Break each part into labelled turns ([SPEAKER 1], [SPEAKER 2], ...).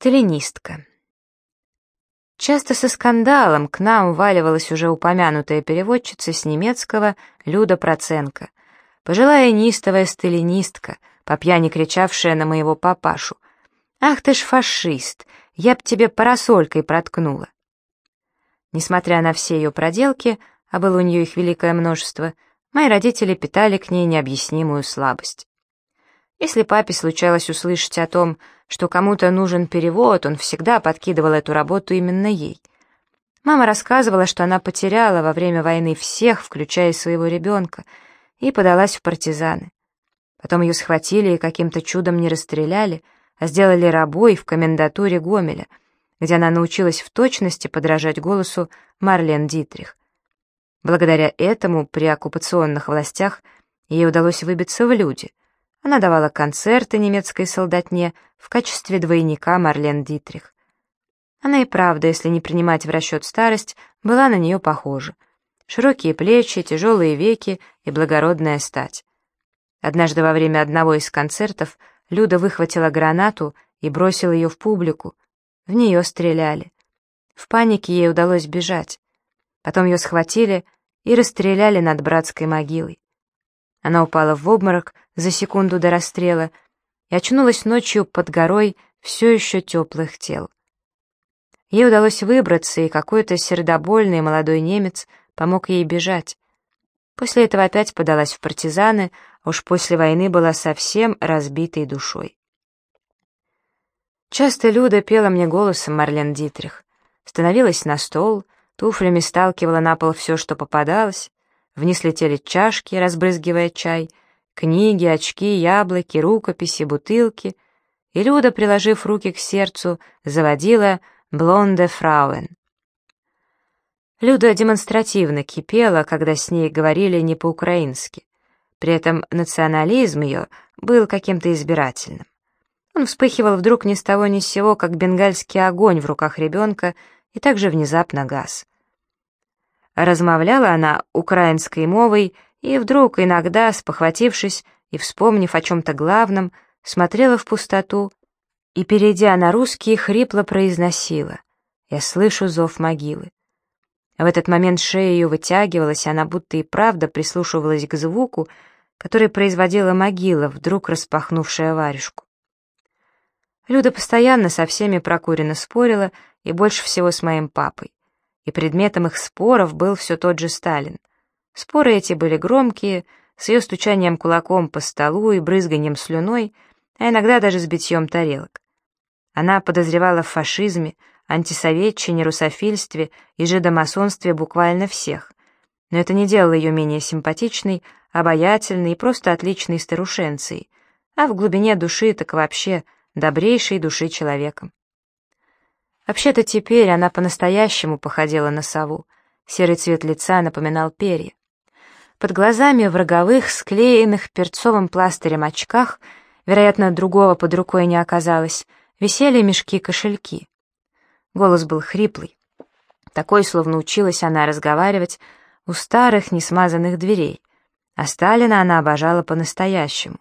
[SPEAKER 1] Сталинистка. Часто со скандалом к нам уваливалась уже упомянутая переводчица с немецкого Люда Проценко, пожилая нистовая сталинистка, по пьяни кричавшая на моего папашу. «Ах ты ж фашист! Я б тебе парасолькой проткнула!» Несмотря на все ее проделки, а было у нее их великое множество, мои родители питали к ней необъяснимую слабость. Если папе случалось услышать о том, что кому-то нужен перевод, он всегда подкидывал эту работу именно ей. Мама рассказывала, что она потеряла во время войны всех, включая своего ребенка, и подалась в партизаны. Потом ее схватили и каким-то чудом не расстреляли, а сделали рабой в комендатуре Гомеля, где она научилась в точности подражать голосу Марлен Дитрих. Благодаря этому при оккупационных властях ей удалось выбиться в люди — она давала концерты немецкой солдатне в качестве двойника Марлен Дитрих. Она и правда, если не принимать в расчет старость, была на нее похожа. Широкие плечи, тяжелые веки и благородная стать. Однажды во время одного из концертов Люда выхватила гранату и бросила ее в публику. В нее стреляли. В панике ей удалось бежать. Потом ее схватили и расстреляли над братской могилой. Она упала в обморок за секунду до расстрела и очнулась ночью под горой все еще теплых тел. Ей удалось выбраться, и какой-то сердобольный молодой немец помог ей бежать. После этого опять подалась в партизаны, а уж после войны была совсем разбитой душой. Часто Люда пела мне голосом Марлен Дитрих. Становилась на стол, туфлями сталкивала на пол все, что попадалось, Вниз летели чашки, разбрызгивая чай, книги, очки, яблоки, рукописи, бутылки. И Люда, приложив руки к сердцу, заводила «Блонде фрауэн». Люда демонстративно кипела, когда с ней говорили не по-украински. При этом национализм ее был каким-то избирательным. Он вспыхивал вдруг ни с того ни с сего, как бенгальский огонь в руках ребенка, и также внезапно газ. Размовляла она украинской мовой, и вдруг, иногда, спохватившись и вспомнив о чем-то главном, смотрела в пустоту и, перейдя на русский, хрипло произносила «Я слышу зов могилы». В этот момент шея ее вытягивалась, и она будто и правда прислушивалась к звуку, который производила могила, вдруг распахнувшая варежку. Люда постоянно со всеми прокуренно спорила, и больше всего с моим папой и предметом их споров был все тот же Сталин. Споры эти были громкие, с ее стучанием кулаком по столу и брызганием слюной, а иногда даже с битьем тарелок. Она подозревала в фашизме, антисоветчине, русофильстве и жидомасонстве буквально всех, но это не делало ее менее симпатичной, обаятельной и просто отличной старушенцией, а в глубине души так вообще добрейшей души человеком. Вообще-то теперь она по-настоящему походила на сову. Серый цвет лица напоминал перья. Под глазами в роговых, склеенных перцовым пластырем очках, вероятно, другого под рукой не оказалось, висели мешки-кошельки. Голос был хриплый. Такой, словно училась она разговаривать у старых несмазанных дверей. А Сталина она обожала по-настоящему.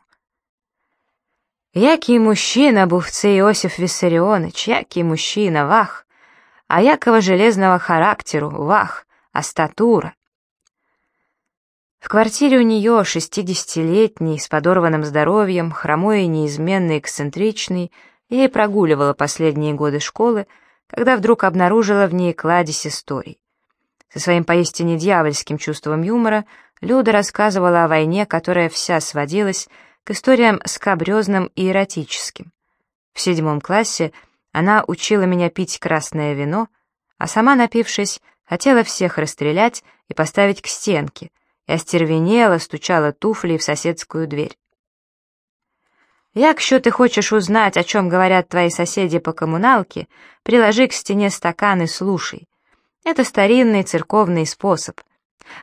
[SPEAKER 1] Який мужчина був цей Иосиф Виссарионович, який мужчина, вах! А якого железного характеру, вах, а статура! В квартире у нее, шестидесятилетней, с подорванным здоровьем, хромой и неизменно эксцентричный, я и прогуливала последние годы школы, когда вдруг обнаружила в ней кладезь историй. Со своим поистине дьявольским чувством юмора Люда рассказывала о войне, которая вся сводилась к историям скабрезным и эротическим. В седьмом классе она учила меня пить красное вино, а сама, напившись, хотела всех расстрелять и поставить к стенке, и остервенела, стучала туфлей в соседскую дверь. «Якщо ты хочешь узнать, о чем говорят твои соседи по коммуналке, приложи к стене стакан и слушай. Это старинный церковный способ.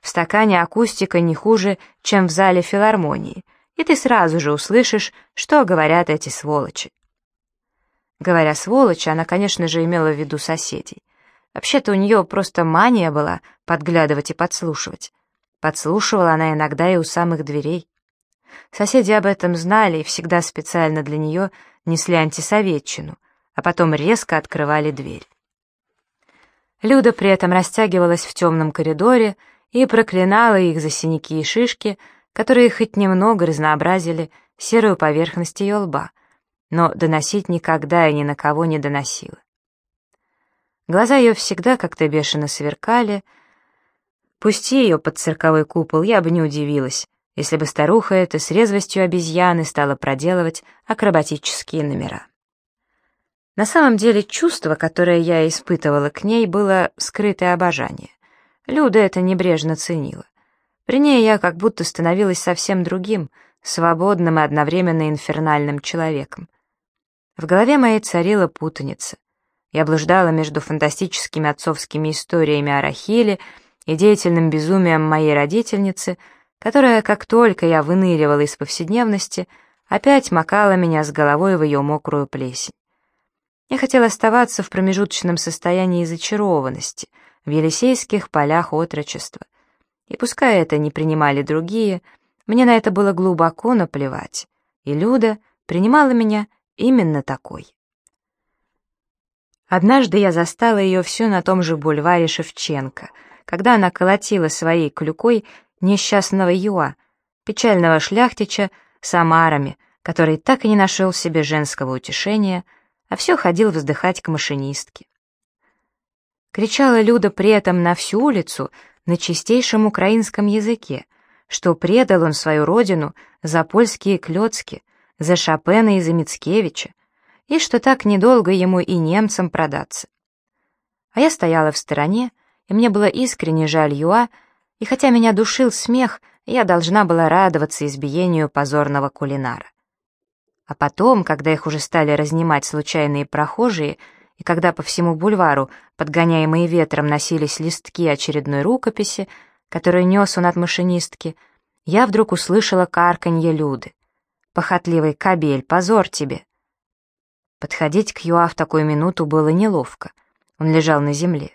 [SPEAKER 1] В стакане акустика не хуже, чем в зале филармонии, и ты сразу же услышишь, что говорят эти сволочи. Говоря «сволочи», она, конечно же, имела в виду соседей. Вообще-то у нее просто мания была подглядывать и подслушивать. Подслушивала она иногда и у самых дверей. Соседи об этом знали и всегда специально для нее несли антисоветчину, а потом резко открывали дверь. Люда при этом растягивалась в темном коридоре и проклинала их за синяки и шишки, которые хоть немного разнообразили серую поверхность ее лба, но доносить никогда и ни на кого не доносила. Глаза ее всегда как-то бешено сверкали. Пусти ее под цирковой купол, я бы не удивилась, если бы старуха эта с резвостью обезьяны стала проделывать акробатические номера. На самом деле чувство, которое я испытывала к ней, было скрытое обожание. Люда это небрежно ценила. При ней я как будто становилась совсем другим, свободным и одновременно инфернальным человеком. В голове моей царила путаница. Я блуждала между фантастическими отцовскими историями о Рахиле и деятельным безумием моей родительницы, которая, как только я выныривала из повседневности, опять макала меня с головой в ее мокрую плесень. Я хотел оставаться в промежуточном состоянии зачарованности, в Елисейских полях отрочества. И пускай это не принимали другие, мне на это было глубоко наплевать, и Люда принимала меня именно такой. Однажды я застала ее все на том же бульваре Шевченко, когда она колотила своей клюкой несчастного Юа, печального шляхтича с омарами, который так и не нашел себе женского утешения — а все ходил вздыхать к машинистке. Кричала Люда при этом на всю улицу на чистейшем украинском языке, что предал он свою родину за польские клёцки, за Шопена и за Мицкевича, и что так недолго ему и немцам продаться. А я стояла в стороне, и мне было искренне жаль Юа, и хотя меня душил смех, я должна была радоваться избиению позорного кулинара. А потом, когда их уже стали разнимать случайные прохожие, и когда по всему бульвару, подгоняемые ветром, носились листки очередной рукописи, которую нес он от машинистки, я вдруг услышала карканье Люды. «Похотливый кабель, позор тебе!» Подходить к Юа в такую минуту было неловко. Он лежал на земле.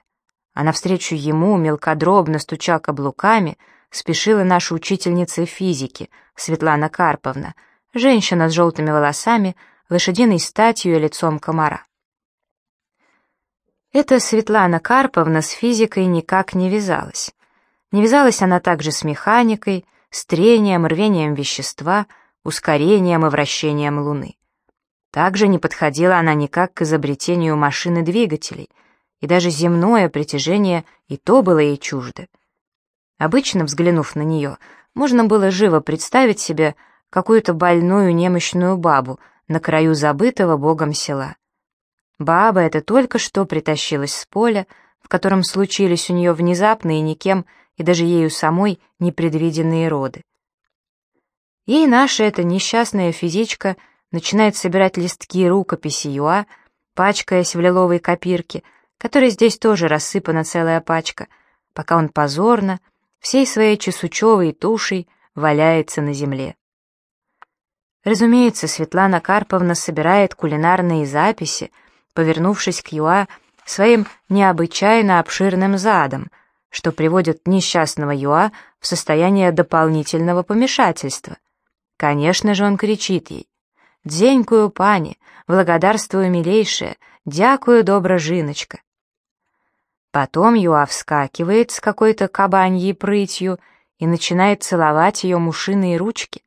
[SPEAKER 1] А навстречу ему, мелкодробно стуча каблуками, спешила наша учительница физики, Светлана Карповна — женщина с желтыми волосами, лошадиной статью и лицом комара. Эта Светлана Карповна с физикой никак не вязалась. Не вязалась она также с механикой, с трением, рвением вещества, ускорением и вращением Луны. Также не подходила она никак к изобретению машины двигателей, и даже земное притяжение и то было ей чуждо. Обычно, взглянув на нее, можно было живо представить себе, какую-то больную немощную бабу на краю забытого богом села. Баба эта только что притащилась с поля, в котором случились у нее внезапные никем и даже ею самой непредвиденные роды. Ей наша эта несчастная физичка начинает собирать листки рукописи Юа, пачкаясь в лиловой копирке, которой здесь тоже рассыпана целая пачка, пока он позорно, всей своей чесучевой тушей валяется на земле. Разумеется, Светлана Карповна собирает кулинарные записи, повернувшись к Юа своим необычайно обширным задом, что приводит несчастного Юа в состояние дополнительного помешательства. Конечно же, он кричит ей «Дзенькую, пани, благодарствую, милейшая, дякую, добра жиночка». Потом Юа вскакивает с какой-то кабаньей прытью и начинает целовать ее мушиные ручки,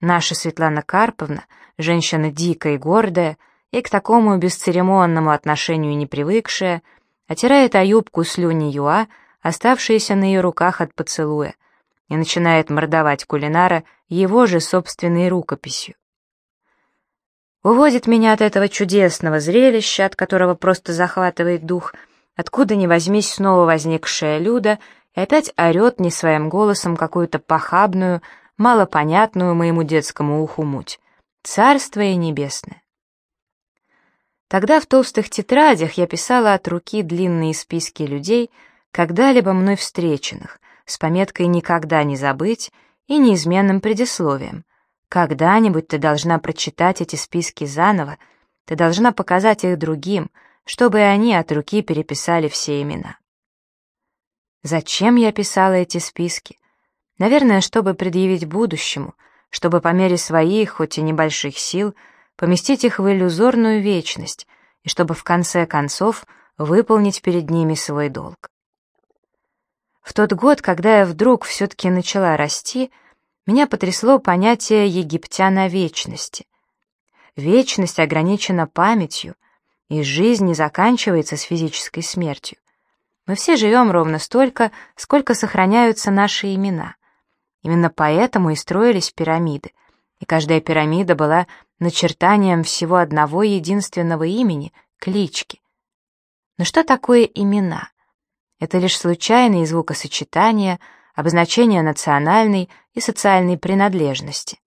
[SPEAKER 1] Наша Светлана Карповна, женщина дикая и гордая, и к такому бесцеремонному отношению не привыкшая, отирает о юбку слюни Юа, оставшиеся на ее руках от поцелуя, и начинает мордовать кулинара его же собственной рукописью. Уводит меня от этого чудесного зрелища, от которого просто захватывает дух, откуда ни возьмись снова возникшая Люда и опять орет не своим голосом какую-то похабную, малопонятную моему детскому уху муть. Царствие небесное. Тогда в толстых тетрадях я писала от руки длинные списки людей, когда-либо мной встреченных, с пометкой «никогда не забыть» и неизменным предисловием. Когда-нибудь ты должна прочитать эти списки заново, ты должна показать их другим, чтобы они от руки переписали все имена. Зачем я писала эти списки? Наверное, чтобы предъявить будущему, чтобы по мере своих, хоть и небольших сил, поместить их в иллюзорную вечность и чтобы в конце концов выполнить перед ними свой долг. В тот год, когда я вдруг все-таки начала расти, меня потрясло понятие египтяна вечности. Вечность ограничена памятью, и жизнь не заканчивается с физической смертью. Мы все живем ровно столько, сколько сохраняются наши имена. Именно поэтому и строились пирамиды, и каждая пирамида была начертанием всего одного единственного имени — клички. Но что такое имена? Это лишь случайные звукосочетания, обозначения национальной и социальной принадлежности.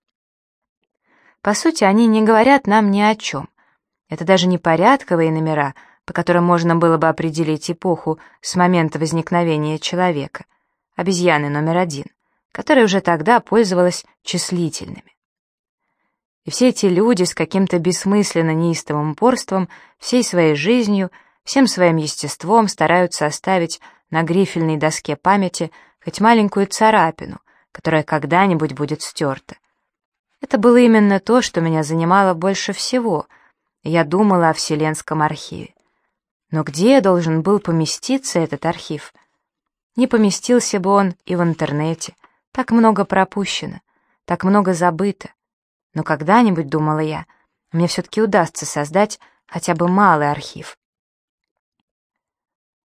[SPEAKER 1] По сути, они не говорят нам ни о чем. Это даже не порядковые номера, по которым можно было бы определить эпоху с момента возникновения человека, обезьяны номер один, которая уже тогда пользовалась числительными. И все эти люди с каким-то бессмысленно неистовым упорством, всей своей жизнью, всем своим естеством стараются оставить на грифельной доске памяти хоть маленькую царапину, которая когда-нибудь будет стерта. Это было именно то, что меня занимало больше всего. Я думала о Вселенском архиве. Но где должен был поместиться этот архив? Не поместился бы он и в интернете. Так много пропущено, так много забыто. Но когда-нибудь, думала я, мне все-таки удастся создать хотя бы малый архив.